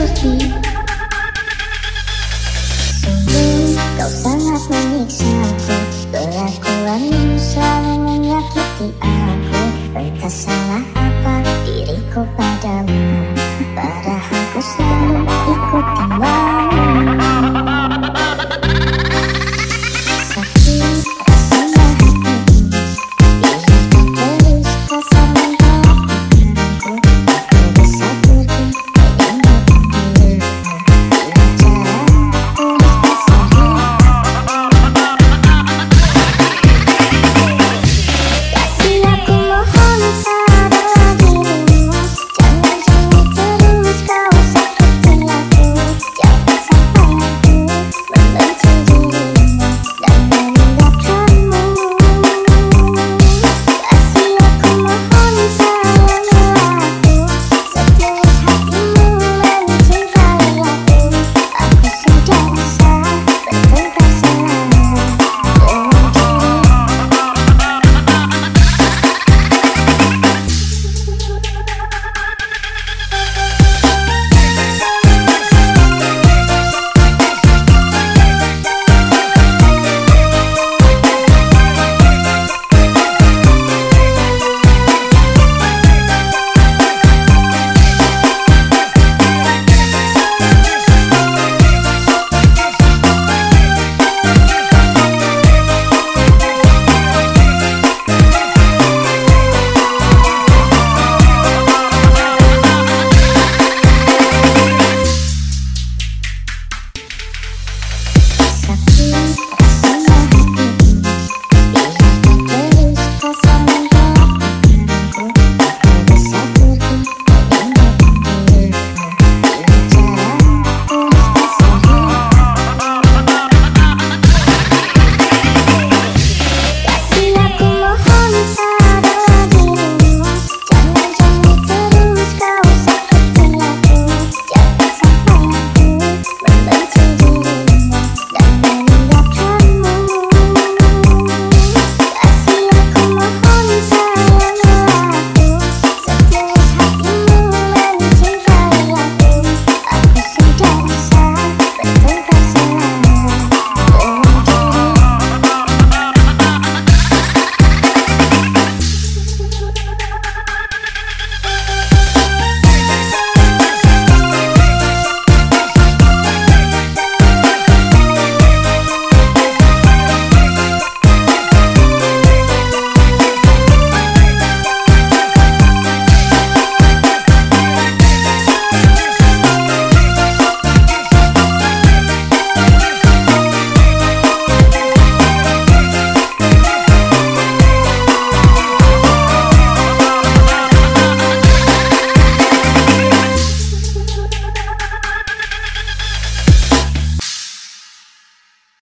menutupi Sungguh kau sangat menyiksa aku. Kelakuanmu selalu menyakiti aku. Entah salah apa? Diriku pada